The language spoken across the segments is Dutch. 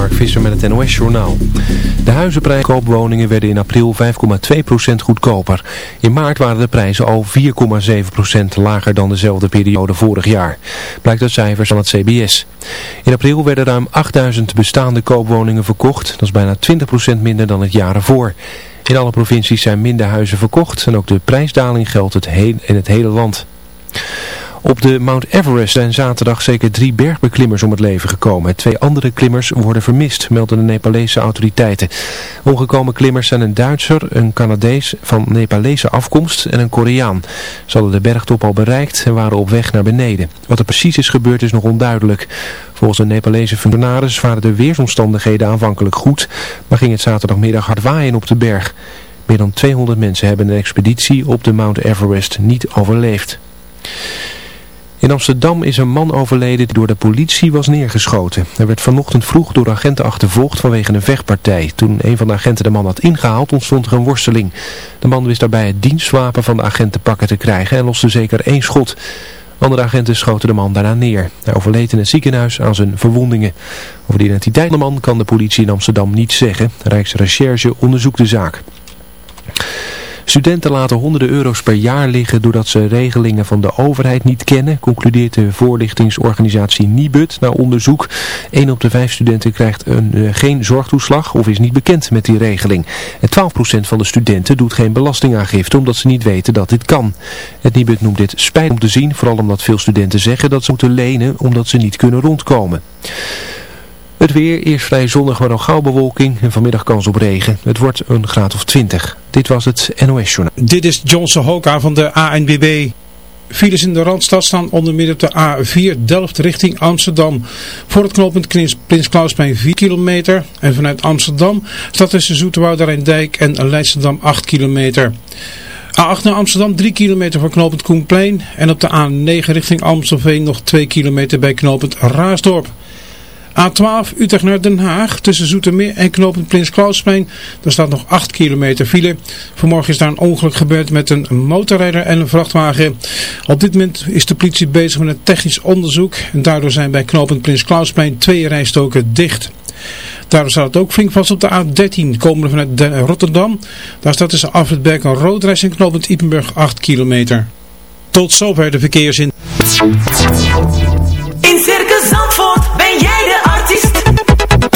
Mark Visser met het NOS-journaal. De huizenprijzen koopwoningen werden in april 5,2% goedkoper. In maart waren de prijzen al 4,7% lager dan dezelfde periode vorig jaar. Blijkt uit cijfers van het CBS. In april werden ruim 8000 bestaande koopwoningen verkocht. Dat is bijna 20% minder dan het jaar ervoor. In alle provincies zijn minder huizen verkocht en ook de prijsdaling geldt het in het hele land. Op de Mount Everest zijn zaterdag zeker drie bergbeklimmers om het leven gekomen. Twee andere klimmers worden vermist, melden de Nepalese autoriteiten. Ongekomen klimmers zijn een Duitser, een Canadees van Nepalese afkomst en een Koreaan. Ze hadden de bergtop al bereikt en waren op weg naar beneden. Wat er precies is gebeurd is nog onduidelijk. Volgens de Nepalese functionaris waren de weersomstandigheden aanvankelijk goed, maar ging het zaterdagmiddag hard waaien op de berg. Meer dan 200 mensen hebben een expeditie op de Mount Everest niet overleefd. In Amsterdam is een man overleden die door de politie was neergeschoten. Hij werd vanochtend vroeg door agenten achtervolgd vanwege een vechtpartij. Toen een van de agenten de man had ingehaald ontstond er een worsteling. De man wist daarbij het dienstwapen van de agent te pakken te krijgen en loste zeker één schot. Andere agenten schoten de man daarna neer. Hij overleed in het ziekenhuis aan zijn verwondingen. Over de identiteit van de man kan de politie in Amsterdam niet zeggen. Rijksrecherche onderzoekt de zaak. Studenten laten honderden euro's per jaar liggen doordat ze regelingen van de overheid niet kennen, concludeert de voorlichtingsorganisatie Nibud na onderzoek. 1 op de 5 studenten krijgt een, uh, geen zorgtoeslag of is niet bekend met die regeling. En 12% van de studenten doet geen belastingaangifte omdat ze niet weten dat dit kan. Het Nibud noemt dit spijt om te zien, vooral omdat veel studenten zeggen dat ze moeten lenen omdat ze niet kunnen rondkomen. Het weer, eerst vrij zonnig maar al gauw bewolking en vanmiddag kans op regen. Het wordt een graad of 20. Dit was het NOS Journaal. Dit is Johnson Hoka van de ANBB. Files in de Randstad staan onder op de A4 Delft richting Amsterdam. Voor het knooppunt Prins Klausplein 4 kilometer. En vanuit Amsterdam staat tussen Zoeterwoude Dijk en Leidschendam 8 kilometer. A8 naar Amsterdam 3 kilometer voor knooppunt Koenplein. En op de A9 richting Amstelveen nog 2 kilometer bij knooppunt Raasdorp. A12 Utrecht naar Den Haag tussen Zoetermeer en knooppunt Prins Klausplein. Daar staat nog 8 kilometer file. Vanmorgen is daar een ongeluk gebeurd met een motorrijder en een vrachtwagen. Op dit moment is de politie bezig met een technisch onderzoek. En daardoor zijn bij knooppunt Prins Klausplein twee rijstoken dicht. Daardoor staat het ook flink vast op de A13 komende vanuit Rotterdam. Daar staat tussen Afritberg en Roodreis en knooppunt Ipenburg 8 kilometer. Tot zover de verkeersin. In Circus Zandvoort ben jij.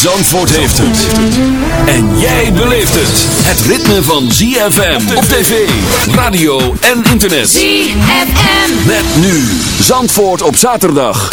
Zandvoort heeft het. En jij beleeft het. Het ritme van ZFM op tv, radio en internet. ZFM. Met nu Zandvoort op zaterdag.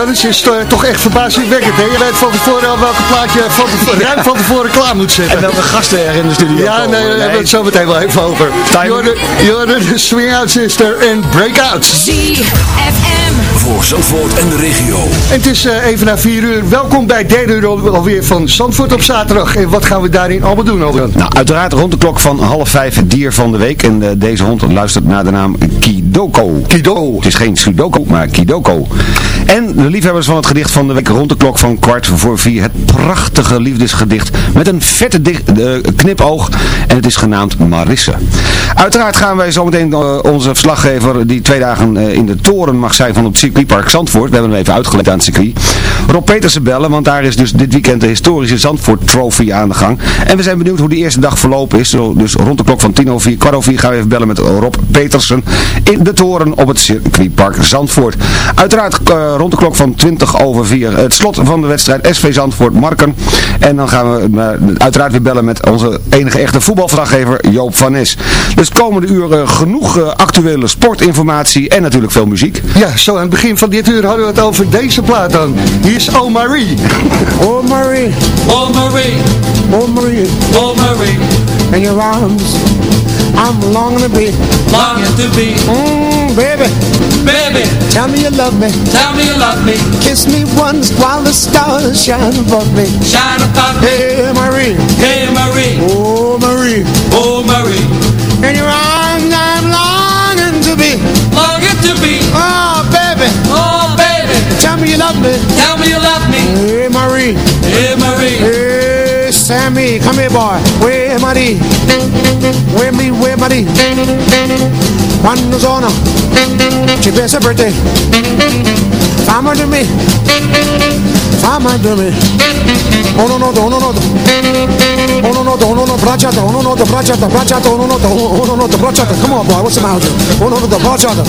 Albert-Jan. Het is eh, toch echt verbazingwekkend, hè? Je weet van tevoren al welke plaatje van tevoren, ruim van tevoren klaar moet zetten. En welke gasten er in de studio Ja, komen. nee, daar hebben we het zo meteen wel even over. Jorden, de Swing Out Sister en Breakouts. ZFM. Voor Zandvoort en de regio. En het is eh, even na vier uur. Welkom bij derde uur al- alweer van Zandvoort op zaterdag. En wat gaan we daarin allemaal doen, Albert? Nou, uiteraard rond de klok van half vijf dier van de week. En eh, deze hond luistert naar de naam Kidoko. Kidoko. Het is geen Sudoku, maar Kidoko. En de liefhebbers van het gedicht van de week rond de klok van kwart voor vier. Het prachtige liefdesgedicht met een vette eh, knipoog. En het is genaamd Marisse. Uiteraard gaan wij zometeen eh, onze verslaggever die twee dagen eh, in de toren mag zijn van het circuitpark Zandvoort. We hebben hem even uitgelegd aan het circuit. Rob Petersen bellen, want daar is dus dit weekend de historische Zandvoort Trophy aan de gang. En we zijn benieuwd hoe die eerste dag verlopen is. Dus rond de klok van tien over vier, kwart over vier gaan we even bellen met Rob Petersen in de toren op het circuitpark Zandvoort. Uiteraard rond de klok van 20 over 4 het slot van de wedstrijd SV Zandvoort Marken. En dan gaan we eh, uiteraard weer bellen met onze enige echte voetbalverslaggever Joop van Nes. Dus komende uren genoeg eh, actuele sportinformatie en natuurlijk veel muziek. Ja, zo aan het begin van dit uur hadden we het over deze plaat dan. Hier is Oh Marie. Oh Marie, Oh Marie, oh Marie, oh Marie, in your arms, I'm longing to be. longing to be, Mmm, baby, baby, tell me you love me. tell me you love me, Kiss me once while the stars shine above me. shine above me, Hey Marie, hey Marie, oh Marie, oh Marie, in your arms, come here boy, where money, where me, where money, quando sono, ci penso per te, fama di me, fama di me, uno noto, uno noto, uno noto, uno noto, bracciata, uno noto, bracciata, bracciata, uno noto, uno noto, bracciata, come on boy, what's the matter, uno noto, bracciata,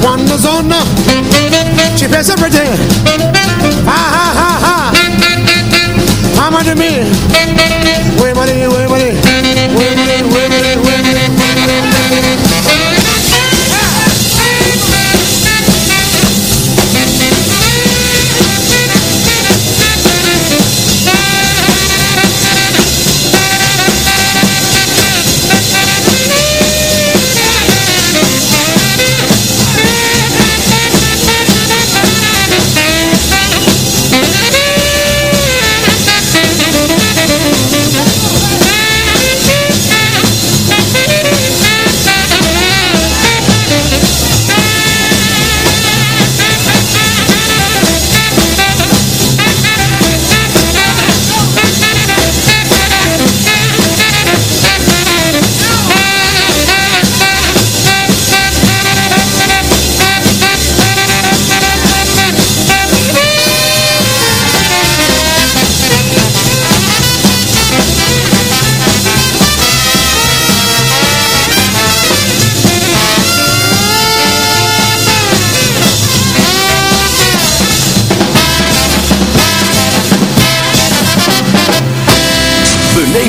quando sono, ci penso per te, ah ah ah ah, fama di me, Where Marie, where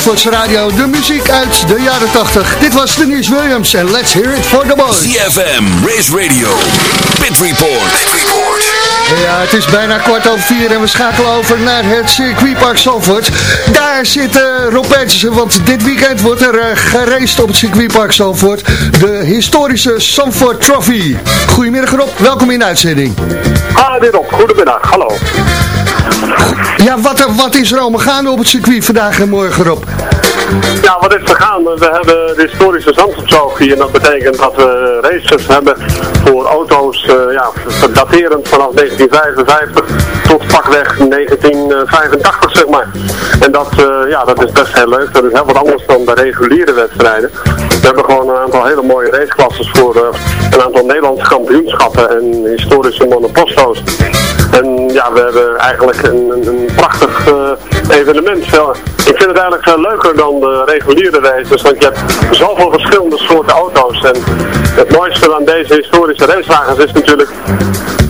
Zandvoorts Radio. De muziek uit de jaren 80. Dit was Denise Williams en let's hear it for the boys. ZFM, Race Radio, Pit Report. Ja, het is bijna kwart over vier en we schakelen over naar het circuitpark Zandvoort. Daar zit uh, Rob Petersen, want dit weekend wordt er uh, op het circuitpark Zandvoort. De historische Zandvoort Trophy. Goedemiddag Rob, welkom in de uitzending. Ah, dit op. Goedemiddag, hallo. Ja, wat, eh, wat is er allemaal gaande op het circuit vandaag en morgen Rob? Ja, wat is er gaande? We hebben de historische Zandvoortsogie en dat betekent dat we races hebben voor auto's uh, ja, daterend vanaf 1955 tot pakweg 1985 zeg maar. En dat, uh, ja, dat is best heel leuk. Dat is heel wat anders dan de reguliere wedstrijden. We hebben gewoon een aantal hele mooie raceklasses voor uh, een aantal Nederlandse kampioenschappen en historische monoposto's. En ja, we hebben eigenlijk een, een, een prachtig uh, evenement. Ik vind het eigenlijk veel leuker dan de reguliere races, want je hebt zoveel verschillende soorten auto's. En het mooiste aan deze historische racewagens is natuurlijk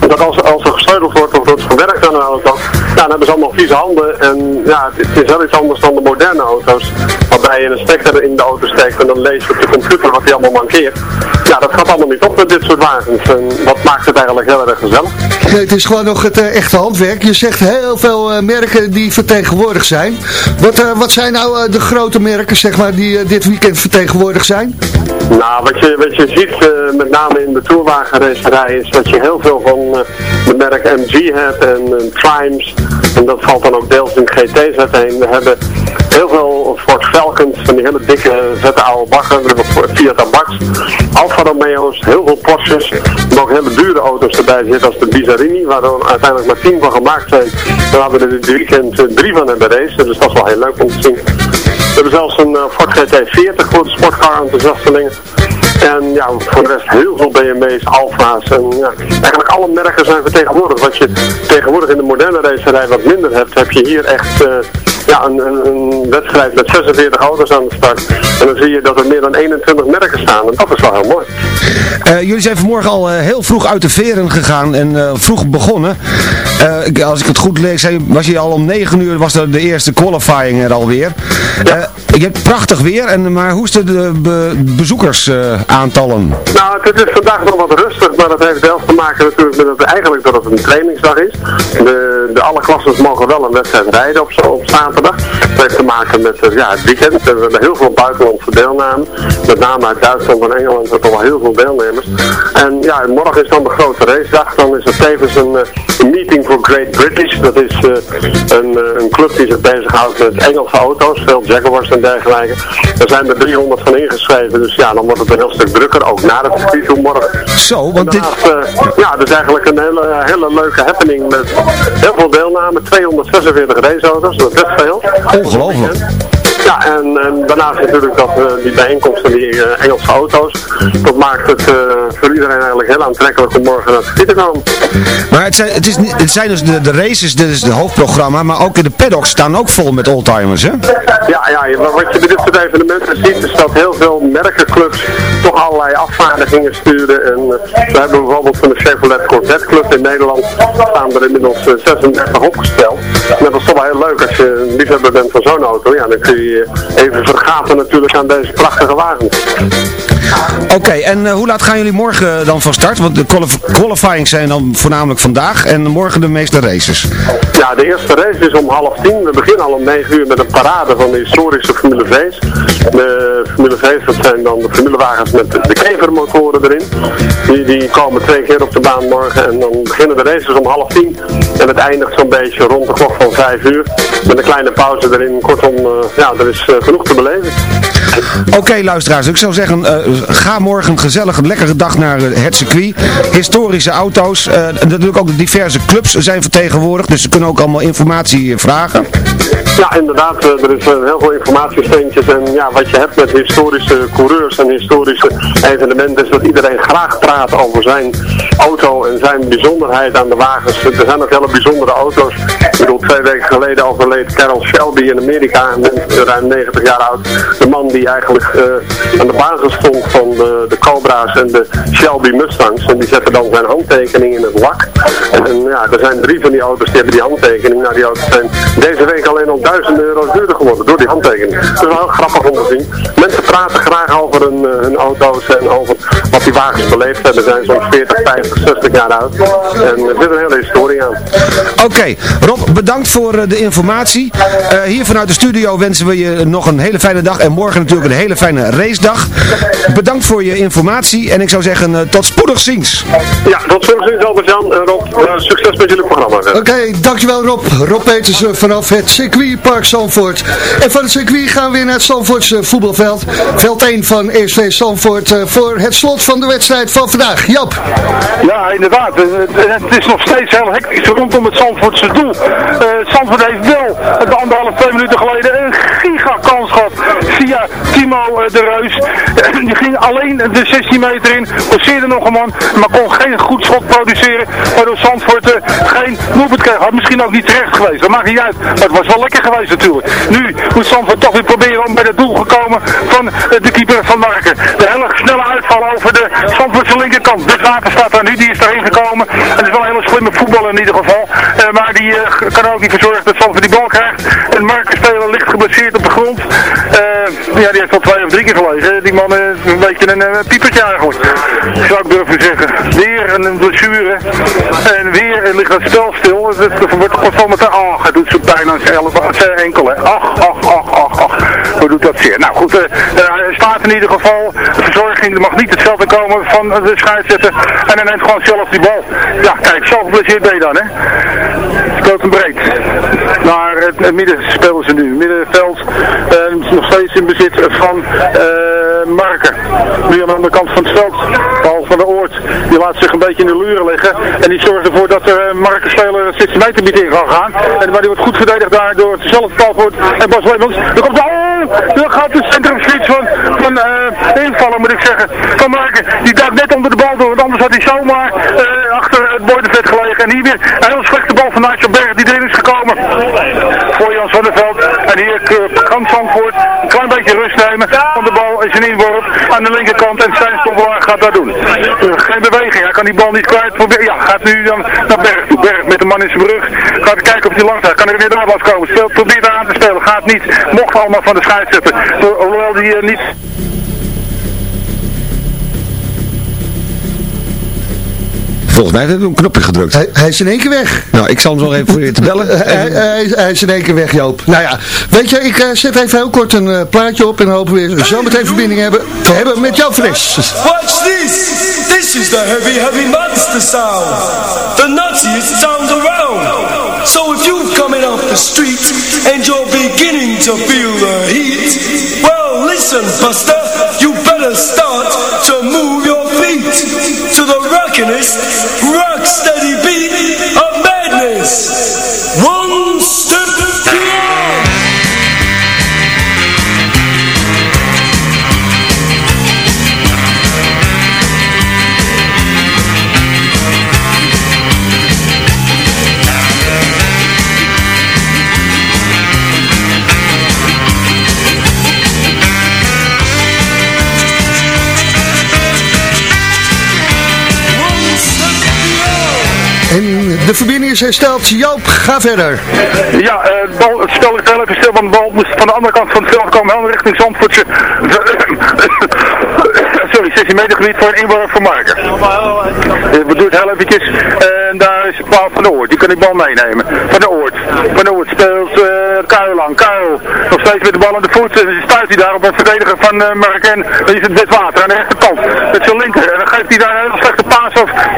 dat als, als er gesleuteld wordt of wordt gewerkt aan een auto, ja, dan hebben ze allemaal vieze handen. En ja, het, is wel iets anders dan de moderne auto's, waarbij je een stekker in de auto steekt en dan lees je op de computer wat die allemaal mankeert. Ja, dat gaat allemaal niet op met dit soort wagens. En dat maakt het eigenlijk heel erg gezellig. Nee, het is gewoon nog het uh, echte handwerk. Je zegt heel veel uh, merken die vertegenwoordigd zijn. Wat, uh, wat zijn nou de grote merken zeg maar, die dit weekend vertegenwoordigd zijn? Nou, wat je, wat je ziet met name in de toerwagenracerij is dat je heel veel van de merk MG hebt en, en Triumphs. En dat valt dan ook deels in GT's uiteen. We hebben heel veel Ford Falcons, van die hele dikke, vette oude baggen. We hebben Fiat Alfa Romeo's, heel veel Porsches. Maar ook hele dure auto's erbij zitten als de Bizarini, waar er uiteindelijk maar tien van gemaakt zijn. Hebben we er dit weekend drie van hebben race, dus dat is wel heel leuk om te zien. We hebben zelfs een uh, Ford GT40 voor de sportcar enthousiastelingen. En ja, voor de rest heel veel BMW's, Alfa's en ja, eigenlijk alle merken zijn vertegenwoordigd. Wat je tegenwoordig in de moderne racerij wat minder hebt, heb je hier echt uh, ja, een, een, een, wedstrijd met 46 auto's aan de start. En dan zie je dat er meer dan 21 merken staan en dat is wel heel mooi. Uh, jullie zijn vanmorgen al uh, heel vroeg uit de veren gegaan en vroeg begonnen. Ik, als ik het goed lees, was je al om 9 uur, was de eerste qualifying er alweer. Ja. je hebt prachtig weer, en, maar hoe is de, de be, bezoekers aantallen? Nou, het is vandaag nog wat rustig, maar dat heeft zelfs te maken natuurlijk met het, eigenlijk dat het een trainingsdag is. De, de alle klassen mogen wel een wedstrijd rijden op, op zaterdag. Dat heeft te maken met uh, ja, het weekend. We hebben heel veel buitenlandse deelname. Met name uit Duitsland en Engeland hebben we al heel veel deelnemers. En ja, morgen is dan de grote racedag. Dan is er tevens een, een meeting voor Great British. Dat is uh, een, een club die zich bezighoudt met Engelse auto's. Veel Jaguars en dergelijke. Daar zijn er 300 van ingeschreven. Dus ja, dan wordt het een heel stuk drukker. Ook na het toe morgen. Zo, want dit... Uh, ja, dat is eigenlijk een hele, hele leuke happening met heel veel deelname. 246 raceauto's, dat is best veel. Ongelooflijk. Ja, en, en daarnaast natuurlijk dat uh, die bijeenkomsten, die uh, Engelse auto's, dat maakt het uh, voor iedereen eigenlijk heel aantrekkelijk om morgen naar het circuit te komen. Maar het zijn, het, is, het zijn dus de, de races, dit is het hoofdprogramma, maar ook in de paddocks staan ook vol met oldtimers, hè? Ja, ja, wat je bij dit soort evenementen ziet, is dat heel veel merkenclubs toch allerlei afvaardigingen sturen. En we hebben bijvoorbeeld van de Chevrolet Corvette Club in Nederland, staan er inmiddels 36 opgesteld. En dat is toch wel heel leuk als je een liefhebber bent van zo'n auto, ja, dan kun je even vergaten natuurlijk aan deze prachtige wagen. Oké, okay, en uh, hoe laat gaan jullie morgen dan van start? Want de qualif qualifying zijn dan voornamelijk vandaag en morgen de meeste races. Ja, de eerste race is om half tien. We beginnen al om 9 uur met een parade van de historische Formule V's. De Formule V's, dat zijn dan de formulewagens met de, kevermotoren erin. Die, die komen twee keer op de baan morgen en dan beginnen de races om half tien. En het eindigt zo'n beetje rond de klok van vijf uur. Met een kleine pauze erin. Kortom, eh, ja, er is eh, genoeg te beleven. Oké luisteraars, ik zou zeggen, eh, ga morgen gezellig een lekkere dag naar het circuit. Historische auto's, natuurlijk ook de diverse clubs zijn vertegenwoordigd, dus ze kunnen ook allemaal informatie vragen. Ja, inderdaad. eh, Er is eh, heel veel informatiesteentjes. En ja, wat je hebt met historische coureurs en historische evenementen is dat iedereen graag praat over zijn auto en zijn bijzonderheid aan de wagens. Er zijn ook hele bijzondere auto's. Ik bedoel, twee weken geleden overleed Carol Shelby in Amerika, een ruim 90 jaar oud. De man die eigenlijk eh, aan de basis stond van de, de Cobra's en de Shelby Mustangs. En die zette dan zijn handtekening in het lak. En ja, er zijn drie van die auto's die hebben die handtekening. Nou, die auto's zijn deze week alleen al duizenden euro's duurder geworden door die handtekening. Dat is wel grappig om te zien. Mensen praten graag over hun, eh, hun auto's en over wat die wagens beleefd hebben. Ze zijn zo'n 40, 50, 60 jaar oud. En er zit een hele historie aan. Oké, Rob, bedankt voor eh, de informatie. Eh, hier vanuit de studio wensen we je nog een hele fijne dag en morgen natuurlijk een hele fijne racedag. Bedankt voor je informatie en ik zou zeggen tot spoedig ziens. Ja, tot ziens Albert-Jan en Rob. succes met jullie programma. Oké, dankjewel Rob. Rob Petersen vanaf het circuitpark Zandvoort. En van het circuit gaan we weer naar het Zandvoortse voetbalveld. Veld 1 van SV Zandvoort eh, voor het slot van de wedstrijd van vandaag. Jap. Ja, inderdaad. Eh, Het, is nog steeds heel hectisch rondom het Zandvoortse doel. Eh Zandvoort heeft wel de anderhalf, twee minuten geleden een gigakans gehad Timo eh, de Reus. Die ging alleen de 16 meter in, passeerde nog een man, maar kon geen goed schot produceren. Waardoor Zandvoort eh, geen doelpunt kreeg. Had misschien ook niet terecht geweest, dat maakt niet uit. Maar het was wel lekker geweest natuurlijk. Nu moet Zandvoort toch weer proberen om bij het doel gekomen van eh, de keeper van Marken. De hele snelle uitval over de Zandvoortse linkerkant. De Water staat daar nu, die is daarin gekomen. En het is wel een hele slimme voetballer in ieder geval. Maar die kan ook niet voor zorgen dat Zandvoort die bal krijgt. En Marken speler ligt geblesseerd op de grond. Ja, die heeft al twee of drie keer gelegen. Die man is een beetje een uh, piepertje eigenlijk. Zou ik durven zeggen. Weer een blessure. En weer eh, ligt het spel stil. Het wordt gewoon met de... Ach, het doet zo pijn aan zijn enkel. hè. Ach, ach, ach, ach. Hoe doet dat zeer? Nou goed, eh, eh, hij staat in ieder geval. De verzorging er mag niet het veld komen van de scheidsrechter. En hij neemt gewoon zelf die bal. Ja, kijk, zo geblesseerd ben je dan, hè. Stoot hem breed. Naar het, midden spelen ze nu. Middenveld eh, nog steeds in bezit van eh Marken. Nu aan de andere kant van het veld. Paul van der Oort. Laat zich een beetje in de luren liggen. En die zorgt ervoor dat uh, Marken speler het 16 meter niet in kan gaan. En, maar die wordt goed verdedigd daar door hetzelfde Paul En Bas Leemans. Dan komt de... Oh, dan gaat de centrumswitch van, van eh, invallen moet ik zeggen. Van Marken. Die duikt net onder de bal door. Want anders had hij zomaar eh, achter het Boydenvet gelegen. En hier weer een heel slechte bal van Nigel Berg die erin is gekomen. Voor Jan Zonneveld. En hier uh, kan Zandvoort beetje rust nemen. Want de bal is een inworp aan de linkerkant. En Stijn Stoffelaar gaat dat doen. Uh, geen beweging. Hij kan die bal niet kwijt. Probeer, ja, gaat nu dan naar Berg toe. Berg met de man in zijn brug. Gaat kijken of hij langs. Kan er weer was komen. Speelt, probeert aan te spelen. Gaat niet. Mocht allemaal van de scheidsrechter. Hoewel die uh, niet... Volgens mij hebben we een knopje gedrukt. Hij, hij is in één keer weg. Nou, ik zal hem zo even proberen te bellen. hij, hij, hij is in één keer weg, Joop. Nou ja, weet je, ik uh, zet even heel kort een uh, plaatje op en dan hopen we weer zo meteen verbinding hebben, te hebben met jou, Fris. Watch this! This is the heavy, heavy monster sound. The naziest sound around. So if you're coming off the street and you're beginning to feel the heat, well, listen, Buster, you better start Mix. Is hersteld. Joop, ga verder. Ja, uh, het, bal, het spel is heel even stil, want de bal moest van de andere kant van het veld komen, helemaal richting Zandvoortse. Sorry, 16 meter gebied voor een inworp van Marken. We doen het heel eventjes. En daar is Paul van de Oort, die kan die bal meenemen. Van de Oort. Van de speelt uh, lang. Kuil, nog steeds met de bal aan de voet. En stuit hij daar op een verdediger van uh, Marken. Dan is het dit water aan de rechterkant. Met zijn linker. En dan geeft hij daar of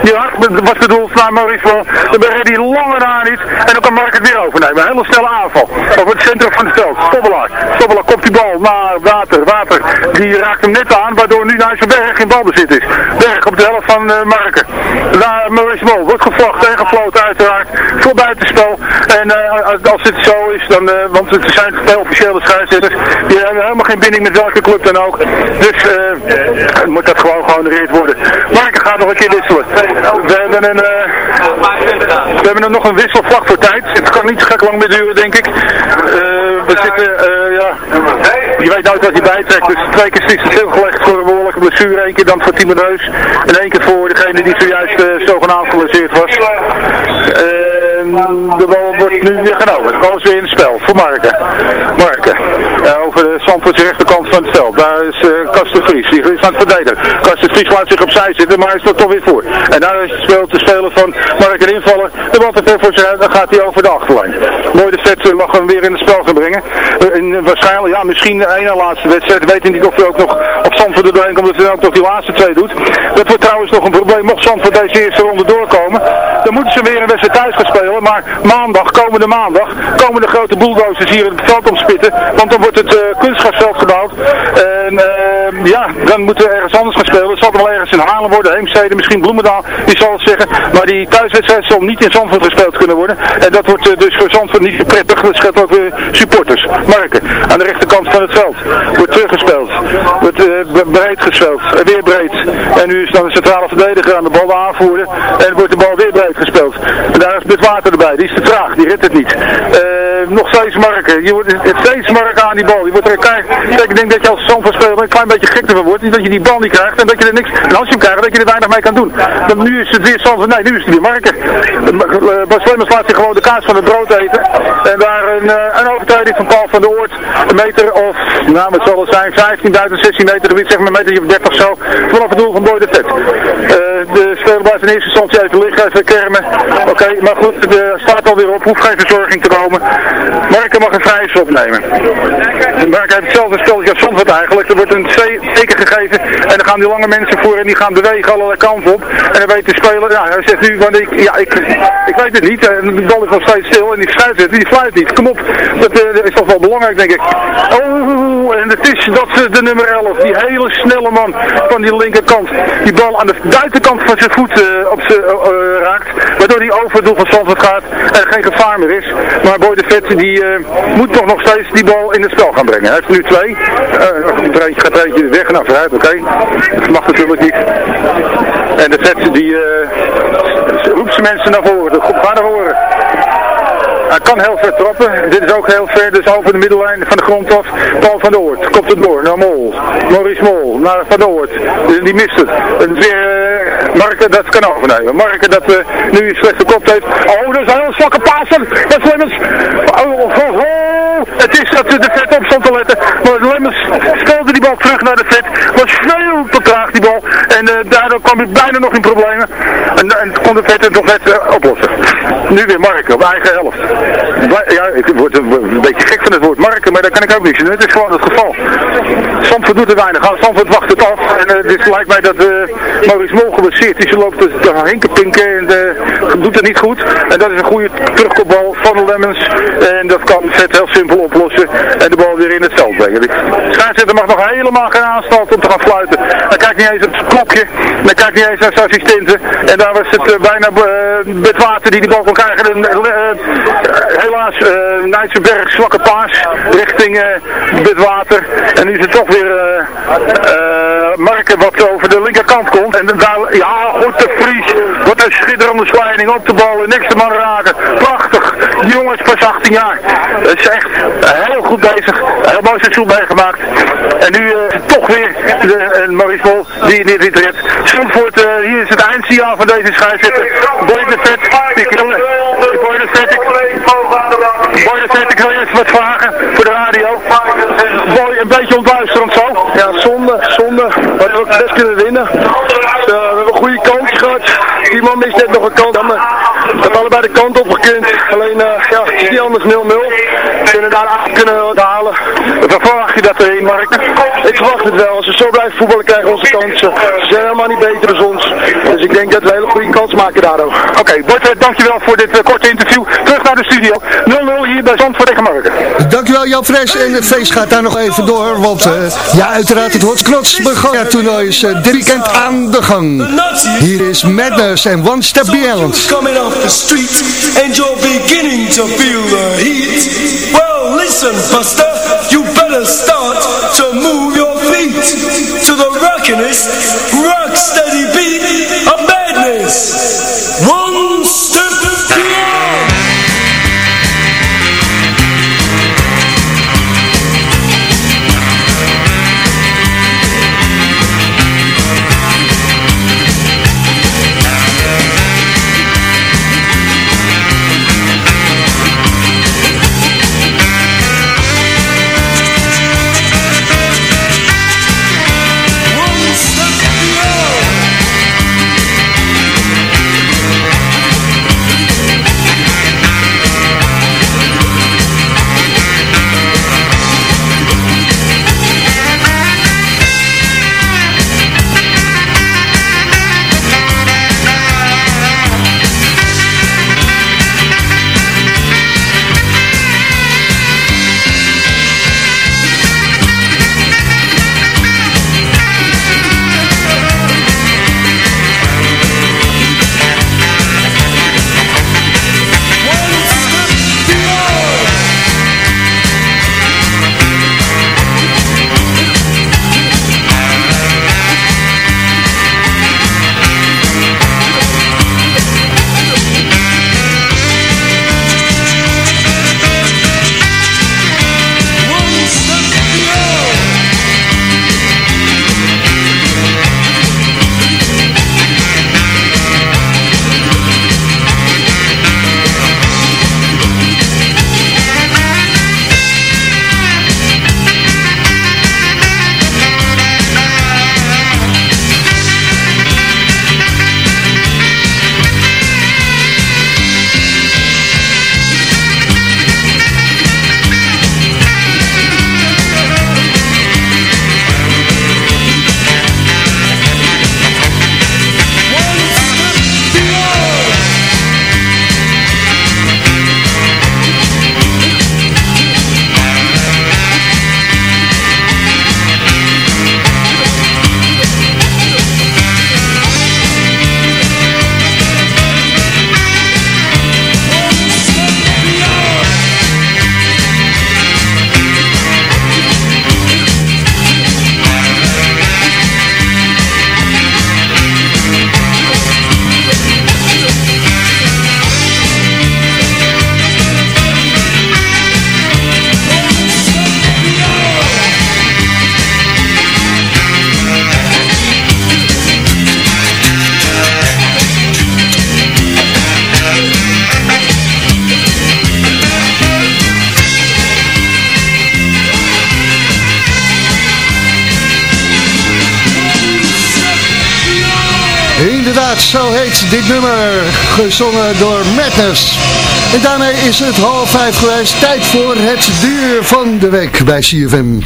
die hard was bedoeld naar Maurice Bol. Dan bereidt hij langer daar niet. En dan kan Mark het weer overnemen. Een hele snelle aanval. Op het centrum van het veld. Stobbelaar. Stobbelaar komt die bal naar water. Water. Die raakt hem net aan. Waardoor nu naar zijn berg in balbezit is. Berg op de helft van uh, Marken. Naar Maurice Bol. Wordt gevlochten en gefloten uiteraard. Voor buitenspel. En uh, als dit zo is, dan, uh, want het zijn twee officiële scheidsrechters. Die hebben helemaal geen binding met welke club dan ook. Dus uh, moet dat gewoon gehonoreerd worden. Marken gaat nog een keer wisselen. We hebben een, we hebben nog een wisselvlag voor tijd. Het kan niet zo gek lang meer duren, denk ik. we zitten, ja, je weet nooit wat je bijtrekt. Dus twee keer is stilgelegd voor een behoorlijke blessure. Eén keer dan voor Timo Neus. En één keer voor degene die zojuist zogenaamd geblesseerd was. De bal wordt nu weer genomen. Bal is weer in het spel voor Marken. Marken. Uh, over de Zandvoortse rechterkant van het veld. Daar is uh, Kasten Vries. Die is aan het verdedigen. Kasten Vries laat zich opzij zitten, maar hij is er toch weer voor. En daar speelt de speler van Marken invallen. De bal te ver voor zich uit, dan gaat hij over de achterlijn. Mooi de vet mag hem weer in het spel gaan brengen. En waarschijnlijk, ja, misschien de ene laatste wedstrijd. Weet niet of hij ook nog op Zandvoort er doorheen komt, omdat hij ook nog die laatste twee doet. Dat wordt trouwens nog een probleem. Mocht Zandvoort deze eerste ronde doorkomen, dan moeten ze weer een wedstrijd Maar maandag, komende maandag, komen de grote bulldozers hier in het veld omspitten. Want dan wordt het uh, kunstgrasveld gebouwd. En uh, ja, dan moeten we ergens anders gaan spelen. Het zal er wel ergens in Haarlem worden, Heemstede, misschien Bloemendaal, die zal het zeggen. Maar die thuiswedstrijd zal niet in Zandvoort gespeeld kunnen worden. En dat wordt uh, dus voor Zandvoort niet zo prettig. Dat scheelt ook weer supporters. Marken, aan de rechterkant van het veld. Wordt teruggespeeld. Wordt breed gespeeld. weer breed. En nu is dan de centrale verdediger aan de bal aanvoeren. En wordt de bal weer breed gespeeld. En daar is het water erbij. Die is te traag. Die redt het niet. nog steeds Marken. Je wordt steeds Marken aan die bal. Je wordt er kijk, ik denk dat je als Zandvoort speler een klein beetje gek wordt. Dat je die bal niet krijgt en dat je er niks, en als je hem krijgt, dat je er weinig mee kan doen. Dan nu is het weer Zandvoort, nee, nu is het weer Marken. Bas Lemmers laat zich gewoon de kaas van het brood eten. En daar een, een overtreding van Paul van der Oort. Een meter of, nou wat zal het zijn, 15, 16 meter gebied, zeg maar een meter of 30 zo. Vanaf het doel van Boy de Vet. Uh, de speler blijft in eerste even kermen. Oké, maar goed, de staat alweer op, hoeft geen verzorging te komen. Marken mag een vrije opnemen. Marken heeft hetzelfde spelletje als Zandvoort eigenlijk. Er wordt een teken gegeven en dan gaan die lange mensen voor en die gaan bewegen allerlei kanten op. En dan weet de speler, ja, hij zegt nu, want ik, ja, ik, ik weet het niet. En de bal is nog steeds stil en die scheidsrechter, die fluit niet. Kom op, dat uh, is toch wel belangrijk denk ik. Oh, en het is dat de nummer 11, die hele snelle man van die linkerkant, die bal aan de buitenkant van zijn voet uh, op zijn uh, raakt. Waardoor hij over het van gaat en geen gevaar meer is. Maar Boy de Vet, die moet toch nog steeds die bal in het spel gaan brengen. Hij heeft nu twee. Uh, breedje, gaat breedje weg. Nou, vooruit, oké. Dat mag natuurlijk niet. En de vet die roept zijn mensen naar voren. Gaat naar voren. Hij kan heel ver trappen. Dit is ook heel ver, dus over de middellijn van de grond af. Paul van der Oort komt het door naar Mol. Maurice Mol naar Van der Oort. Die mist het. En weer uh, Marken dat kan overnemen. Marken dat uh, nu een slechte kop heeft. Oh, dat is een heel zwakke paas. Dat is Lemmens. Oh, oh, oh, oh. Het is dat de vet op stond te letten. Maar Lemmens speelde die bal terug naar de vet. Was veel te traag die bal. En uh, daardoor kwam hij bijna nog in problemen. En, en kon de vet het nog net uh, oplossen. Nu weer Marken op eigen helft. Ja, ik word een beetje gek van het woord marken, maar daar kan ik ook niks in. Het is gewoon het geval. Zandvoort doet er weinig aan. Zandvoort wacht het af. En uh, het lijkt mij dat Maurice Mol geblesseerd is. Hij loopt te hinkenpinken en doet het niet goed. En dat is een goede terugkopbal van de Lemmens. En dat kan Vet heel simpel oplossen. En de bal weer in het veld brengen. De mag nog helemaal geen aanstalt om te gaan fluiten. Hij kijkt niet eens op het klokje. Hij kijkt niet eens naar zijn assistenten. En daar was het bijna uh, Water die die bal kon krijgen. helaas uh, Nijtsenberg zwakke paas richting uh, Bedwater. En nu is het toch weer Marken wat over de linkerkant komt. En daar, ja, goed de Vries. Schitterende slijding op de bal. Niks te man raken. Prachtig. Die jongen is pas 18 jaar. Het is echt heel goed bezig. Heel mooi seizoen meegemaakt. En nu uh, toch weer de, uh, Maurice Bol die dit niet redt. Zandvoort, uh, hier is het eindsignaal van deze scheidsrechter. Boy de Vet. Boy de Vet. Boy de Vet, ik wil wat vragen voor de radio. Boy, een beetje ontluisterend zo. Ja, zonde, zonde. We hadden ook best kunnen winnen. Mist net nog een kans. We hebben allebei de kant op gekund. Alleen, ja, het is niet anders 0-0. We kunnen daar café in Marken. Ik verwacht het wel. Als ze zo blijven voetballen krijgen we onze kansen. Ze zijn helemaal niet beter dan ons. Dus ik denk dat we een hele goede kans maken daardoor. Oké, Bart, eh, dankjewel voor dit eh, korte interview. Terug naar de studio. 0-0 hier bij Zandvoort tegen Marken. Dankjewel Jan Fres en het feest gaat daar nog even door, want eh, ja uiteraard het Hotsknots ja, toernooi is uh, dit weekend aan de gang. Hier is Madness en One Step Beyond. coming off the street and you're beginning to feel the heat. Well, listen, Buster, you better start to move your feet to the rockinest, rock steady beat of madness. Dit nummer, gezongen door Madness. En daarmee is het half vijf geweest, tijd voor het duur van de week bij CFM.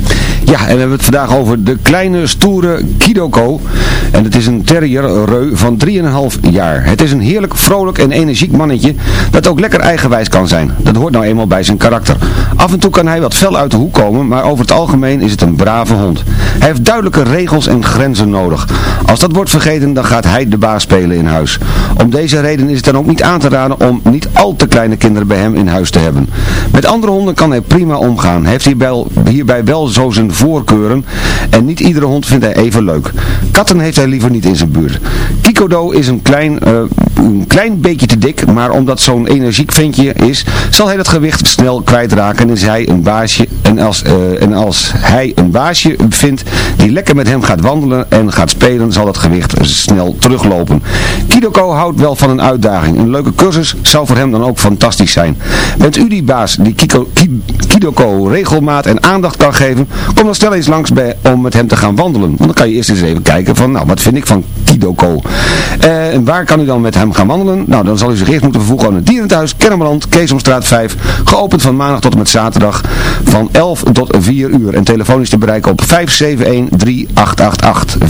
Ja, en we hebben het vandaag over de kleine stoere Kidoko. En het is een terrier-reu van 3,5 jaar. Het is een heerlijk, vrolijk en energiek mannetje dat ook lekker eigenwijs kan zijn. Dat hoort nou eenmaal bij zijn karakter. Af en toe kan hij wat fel uit de hoek komen, maar over het algemeen is het een brave hond. Hij heeft duidelijke regels en grenzen nodig. Als dat wordt vergeten, dan gaat hij de baas spelen in huis. Om deze reden is het dan ook niet aan te raden om niet al te kleine kinderen bij hem in huis te hebben. Met andere honden kan hij prima omgaan. Heeft hierbij wel zo zijn voorkeuren en niet iedere hond vindt hij even leuk. Katten heeft hij liever niet in zijn buurt. Kikodo is een klein, eh, een klein beetje te dik, maar omdat zo'n energiek ventje is, zal hij dat gewicht snel kwijtraken en is hij een baasje. En als, eh, en als hij een baasje vindt die lekker met hem gaat wandelen en gaat spelen, zal dat gewicht snel teruglopen. Kidoko houdt wel van een uitdaging. Een leuke cursus zou voor hem dan ook fantastisch zijn. Bent u die baas die Kiko, Ki- Kidoko regelmaat en aandacht kan geven, kom dan snel eens langs bij, om met hem te gaan wandelen. Want dan kan je eerst eens even kijken van, nou, wat vind ik van Kidoko? Eh, en waar kan u dan met hem gaan wandelen? Nou, dan zal u zich eerst moeten vervoegen aan het Dierenthuis, Kennemerland, Keesomstraat 5. Geopend van maandag tot en met zaterdag van 11 tot 4 uur. En telefonisch te bereiken op 571-3888. 571-3888.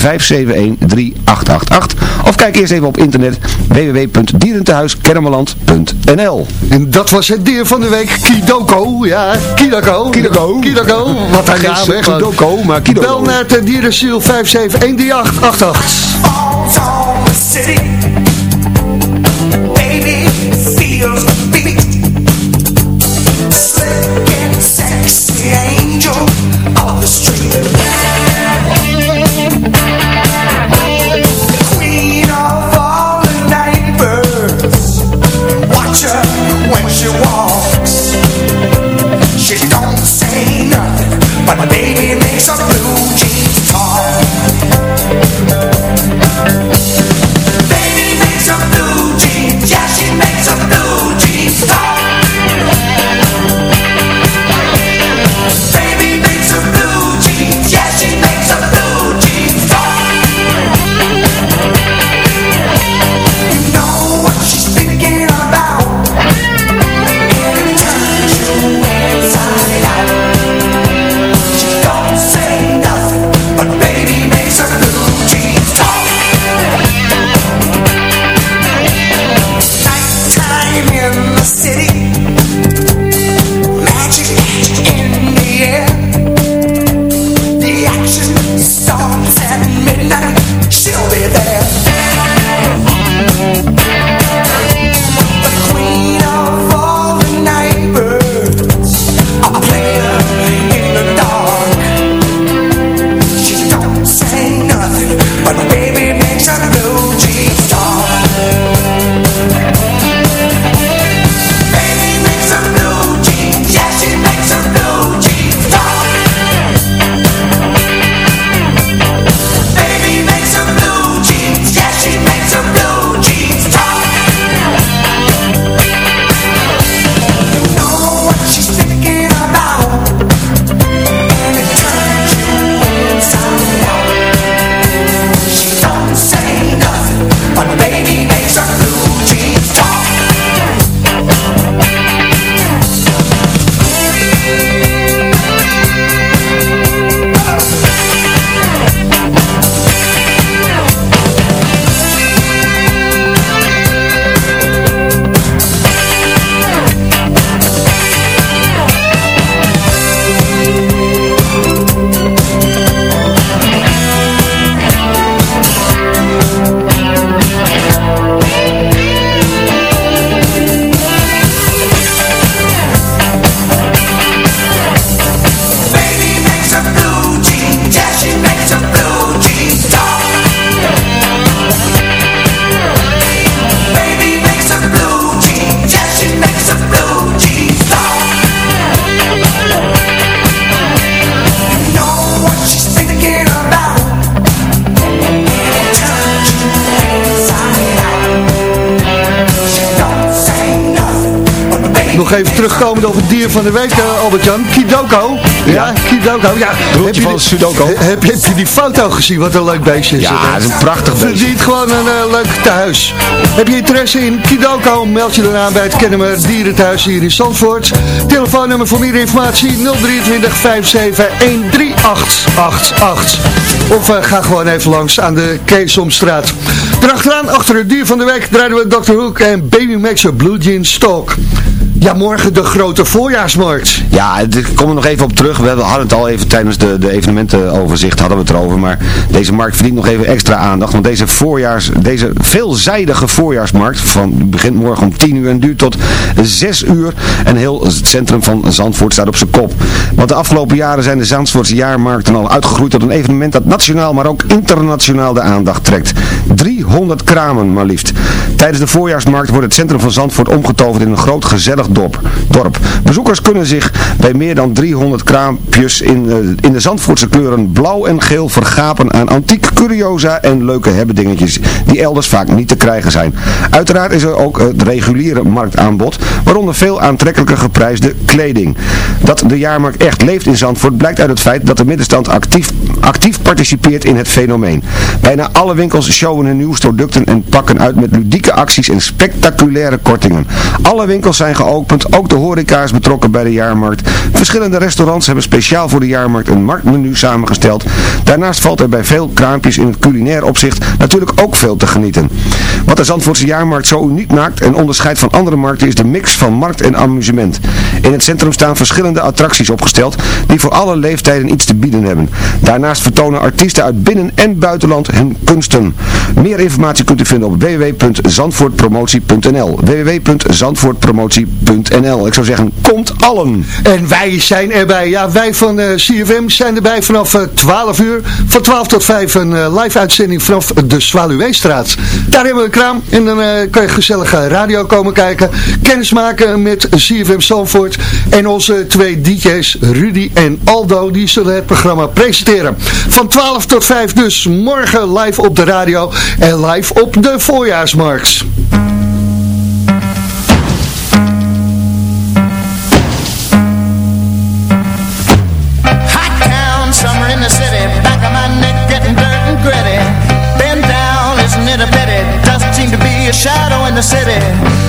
Of kijk eerst even op internet www.dierentehuiskennemerland.nl En dat was het dier van de week, Kidoko. Ja, Kidoko. Kidoko. Kidoko. Wat hij is. Weg, man. Kidoko, maar Kidoko. Bel naar het dierenziel 5713888. De week, eh, Albert-Jan. Kidoko. Ja, Kidoko. Ja. Heb je, van die- Sudoku. Heb, heb je die foto gezien? Wat een leuk beestje is Ja, het, is een prachtig beestje. Verdient gewoon een eh, leuk thuis. Heb je interesse in Kidoko? Meld je dan aan bij het Kennemer Dierenthuis hier in Zandvoort. Telefoonnummer voor meer informatie 023 57 13888. Of eh, ga gewoon even langs aan de Keesomstraat. Daarachteraan, achter het dier van de week, draaien we Dr. Hook en Baby Makes a Blue Jeans Talk. Ja, morgen de grote voorjaarsmarkt. Ja, ik kom er nog even op terug. We hadden het al even tijdens de, de evenementenoverzicht hadden we het erover. Maar deze markt verdient nog even extra aandacht. Want deze, voorjaars, deze veelzijdige voorjaarsmarkt van, begint morgen om 10 uur en duurt tot 6 uur. En heel het centrum van Zandvoort staat op zijn kop. Want de afgelopen jaren zijn de Zandvoortse jaarmarkten al uitgegroeid tot een evenement dat nationaal, maar ook internationaal de aandacht trekt. 300 kramen maar liefst. Tijdens de voorjaarsmarkt wordt het centrum van Zandvoort omgetoverd in een groot gezellig dorp. dorp. Bezoekers kunnen zich bij meer dan 300 kraampjes in, eh, in de Zandvoortse kleuren blauw en geel vergapen aan antiek curiosa en leuke hebbedingetjes die elders vaak niet te krijgen zijn. Uiteraard is er ook het reguliere marktaanbod, waaronder veel aantrekkelijke geprijsde kleding. Dat de jaarmarkt echt leeft in Zandvoort blijkt uit het feit dat de middenstand actief, actief participeert in het fenomeen. Bijna alle winkels showen hun nieuwste producten en pakken uit met ludieke acties en spectaculaire kortingen. Alle winkels zijn geopend, ook de horeca is betrokken bij de jaarmarkt. Verschillende restaurants hebben speciaal voor de jaarmarkt een marktmenu samengesteld. Daarnaast valt er bij veel kraampjes in het culinair opzicht natuurlijk ook veel te genieten. Wat de Zandvoortse jaarmarkt zo uniek maakt en onderscheidt van andere markten is de mix van markt en amusement. In het centrum staan verschillende attracties opgesteld die voor alle leeftijden iets te bieden hebben. Daarnaast vertonen artiesten uit binnen- en buitenland hun kunsten. Meer informatie kunt u vinden op www.zandvoortpromotie.nl www.zandvoortpromotie.nl Ik zou zeggen, komt allen! En wij zijn erbij. Ja, wij van eh CFM zijn erbij vanaf eh, 12 uur. Van 12 tot 5 een eh, live uitzending vanaf de Zwaluweestraat. Daar hebben we een kraam en dan kan je gezellig eh, radio komen kijken. Kennis maken met CFM Zandvoort. En onze twee DJ's Rudy en Aldo die zullen het programma presenteren. Van 12 tot 5 dus morgen live op de radio en live op de voorjaarsmarkt. A shadow in the city.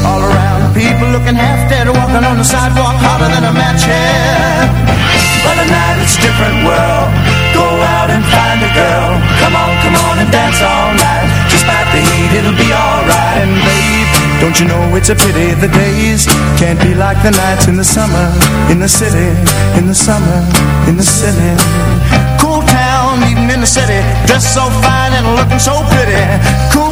All around, people looking half dead, walking on the sidewalk hotter than a match head. But at night it's a different world. Go out and find a girl. Come on, come on and dance all night. Despite the heat, it'll be alright. And babe, don't you know it's a pity the days can't be like the nights in the summer, in the city, in the summer, in the city. Cool town, even in the city, dressed so fine and looking so pretty. Cool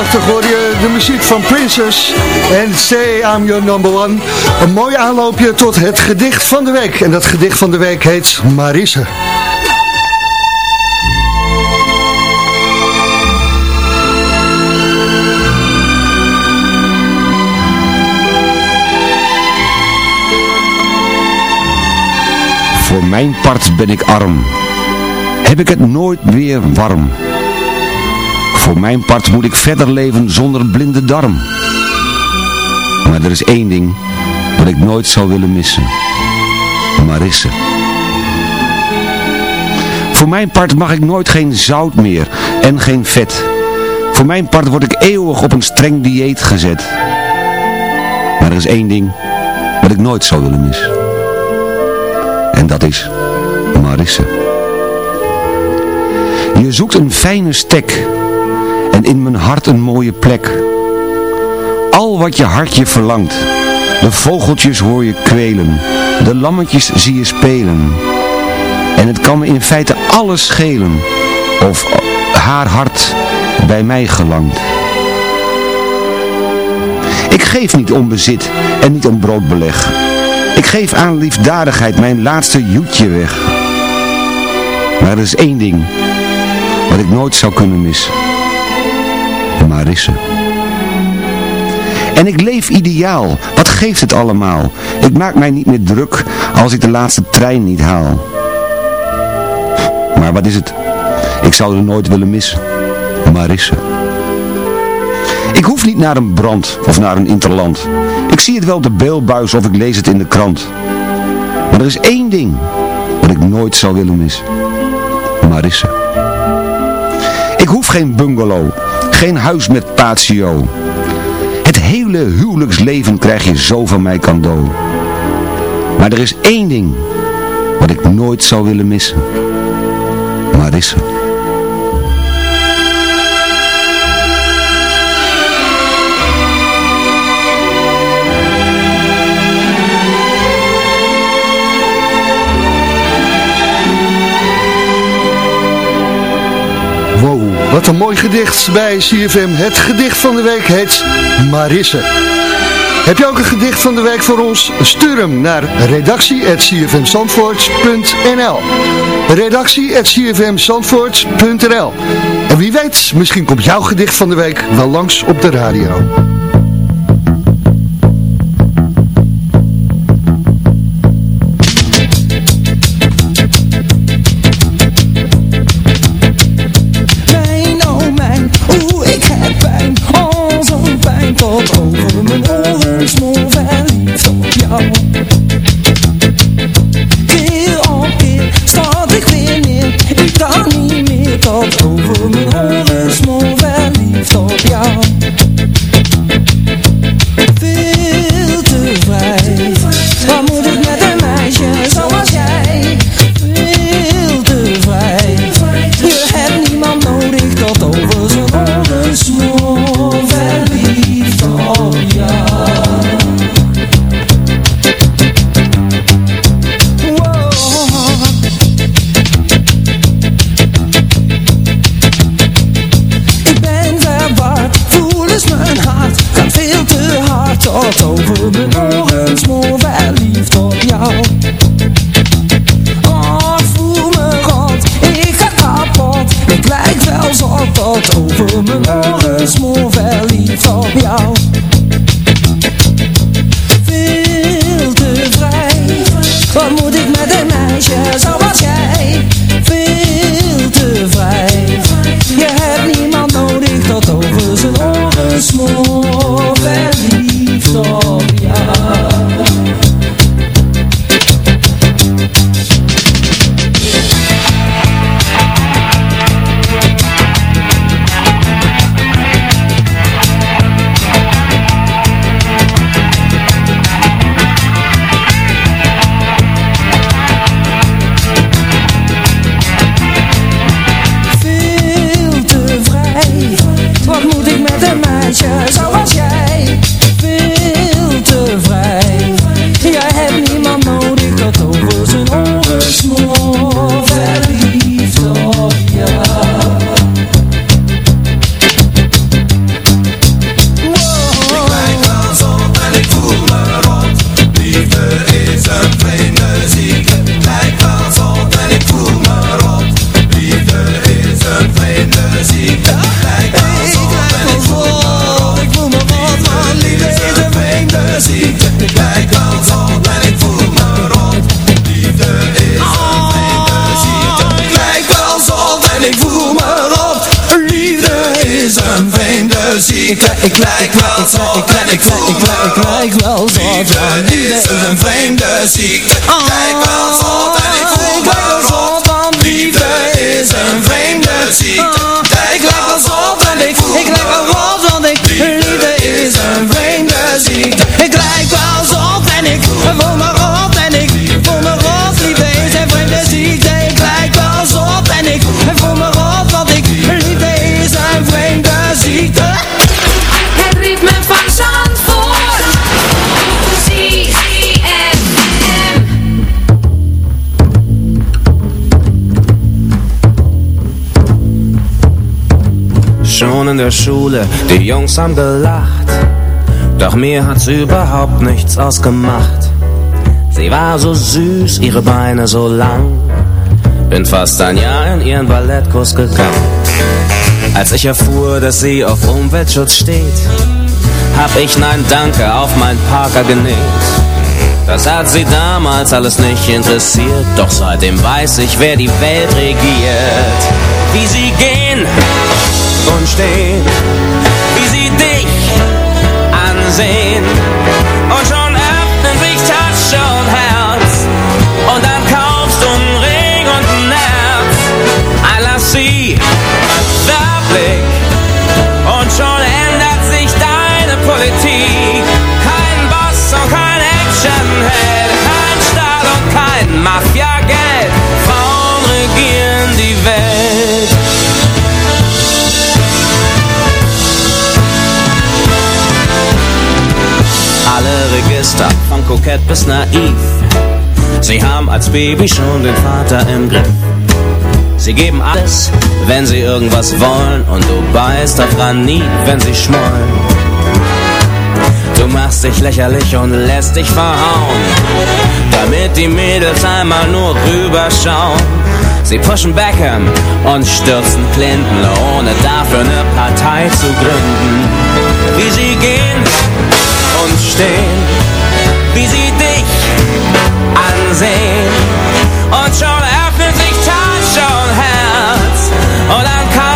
Jaren 80 hoor je de muziek van Princess en Say I'm Your Number One. Een mooi aanloopje tot het gedicht van de week. En dat gedicht van de week heet Marisse. Voor mijn part ben ik arm. Heb ik het nooit weer warm. Voor mijn part moet ik verder leven zonder blinde darm. Maar er is één ding wat ik nooit zou willen missen. Marisse. Voor mijn part mag ik nooit geen zout meer en geen vet. Voor mijn part word ik eeuwig op een streng dieet gezet. Maar er is één ding wat ik nooit zou willen missen. En dat is Marisse. Je zoekt een fijne stek en in mijn hart een mooie plek. Al wat je hartje verlangt, de vogeltjes hoor je kwelen, de lammetjes zie je spelen. En het kan me in feite alles schelen, of haar hart bij mij gelangt. Ik geef niet om bezit en niet om broodbeleg. Ik geef aan liefdadigheid mijn laatste joetje weg. Maar er is één ding wat ik nooit zou kunnen missen. Marisse. En ik leef ideaal. Wat geeft het allemaal? Ik maak mij niet meer druk als ik de laatste trein niet haal. Maar wat is het? Ik zou er nooit willen missen. Marisse. Ik hoef niet naar een brand of naar een interland. Ik zie het wel op de beelbuis of ik lees het in de krant. Maar er is één ding wat ik nooit zou willen missen. Marisse. Ik hoef geen bungalow, geen huis met patio. Het hele huwelijksleven krijg je zo van mij cadeau. Maar er is één ding wat ik nooit zou willen missen. Marisse. Wat een mooi gedicht bij CFM. Het gedicht van de week heet Marisse. Heb je ook een gedicht van de week voor ons? Stuur hem naar redactie.cfmzandvoort.nl redactie.cfmzandvoort.nl En wie weet, misschien komt jouw gedicht van de week wel langs op de radio. Ik lijk wel zot en ik voel me lijk wel zot Liefde is een vreemde ziekte Ik lijk wel zot en ik voel Liefde is een vreemde ziekte Ik lijk wel zot en ik voel me rot want ik Liefde is een vreemde ziekte Ik lijk wel zot en ik voel me der Schule, die Jungs haben gelacht. Doch mir hat's überhaupt nichts ausgemacht. Sie war so süß, ihre Beine so lang. Bin fast ein Jahr in ihren Ballettkurs gegangen. Als ich erfuhr, dass sie auf Umweltschutz steht, hab ich Nein Danke auf mein Parker genäht. Das hat sie damals alles nicht interessiert, doch seitdem weiß ich, wer die Welt regiert. Wie sie gehen und stehen, wie sie dich ansehen. Kokett bis naiv. Sie haben als Baby schon den Vater im Griff. Sie geben alles, wenn sie irgendwas wollen. Und du beißt auf Granit, wenn sie schmollen. Du machst dich lächerlich und lässt dich verhauen. Damit die Mädels einmal nur rüberschauen. Sie pushen Beckham und stürzen Clinton, ohne dafür eine Partei zu gründen. Wie sie gehen und stehen, wie sie dich ansehen. Und er schon öffnet sich Tasche und Herz. Und dann kaufst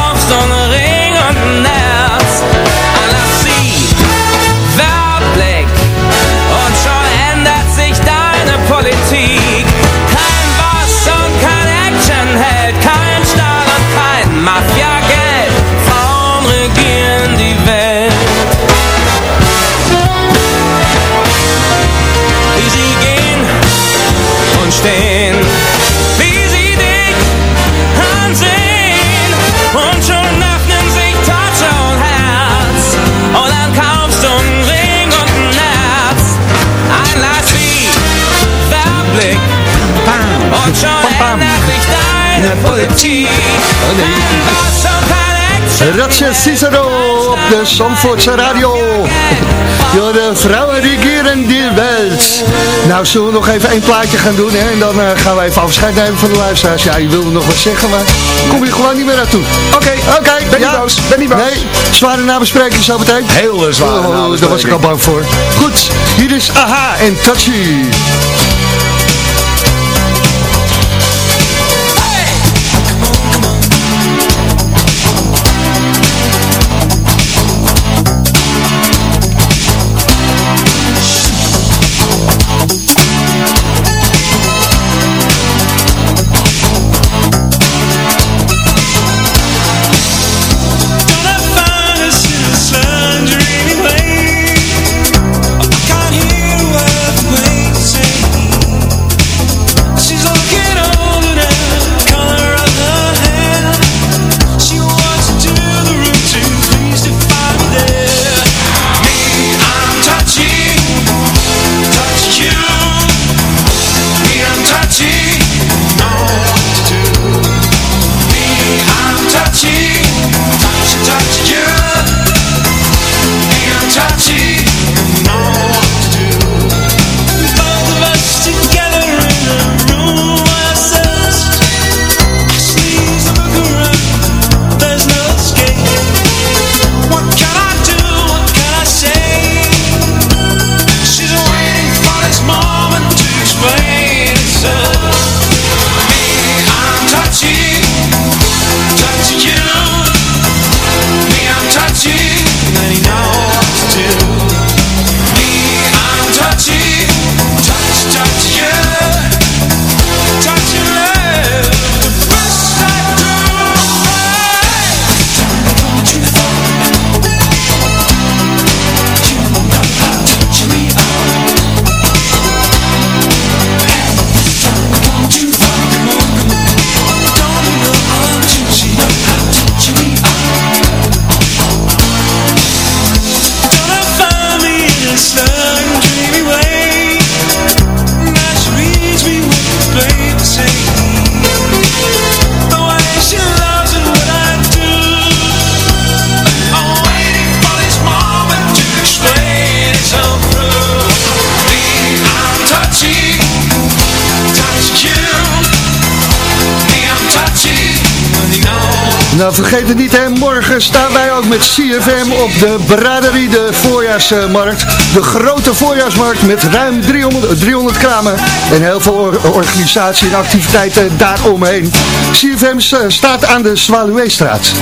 Ratje Cicero op de Zandvoortse radio. Ja, de vrouwen regeren die welt. Nou, zullen we nog even één plaatje gaan doen, hè? En dan eh, gaan we even afscheid nemen van de luisteraars. Ja, je wilde nog wat zeggen, maar kom je gewoon niet meer naartoe. Oké, oké. Ben niet boos, ben niet boos. Nee, zware nabespreking zo meteen. Heel eh, zware Oh, Daar was ik al bang voor. Goed, hier is Aha en Touchy. Nou, vergeet het niet, hè. morgen staan wij ook met CFM op de Braderie, de voorjaarsmarkt. De grote voorjaarsmarkt met ruim 300, 300 kramen en heel veel or- organisatie en activiteiten daaromheen. CFM s- staat aan de Zwaluweestraat.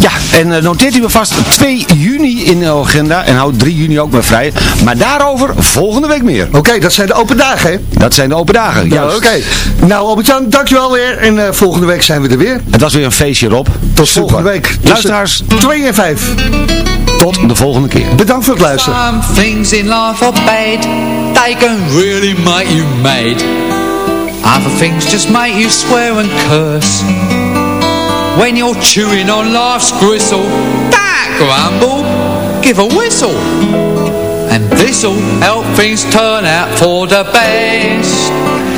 Ja, en eh, noteert u me vast 2 juni in de agenda en houd 3 juni ook maar vrij. Maar daarover volgende week meer. Oké, dat zijn de open dagen, hè? Dat zijn de open dagen, Nou, juist. Oké. Nou, Albert-Jan, dankjewel weer. En eh, volgende week zijn we er weer. Het was weer een feestje, Rob. Tot volgende week. tussen Luisteraars, 2 en 5. tot de volgende keer. Bedankt voor het luisteren. Some things in life are bad They can really make you mad Other things just make you swear and curse When you're chewing on life's gristle Don't grumble, give a whistle And this'll help things turn out for the best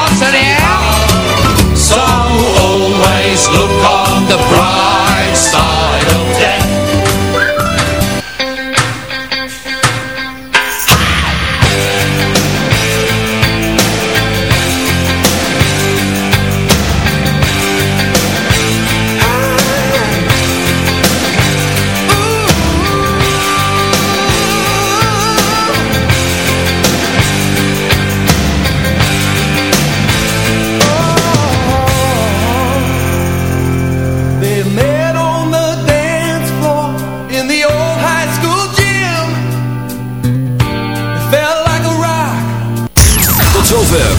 look on the bright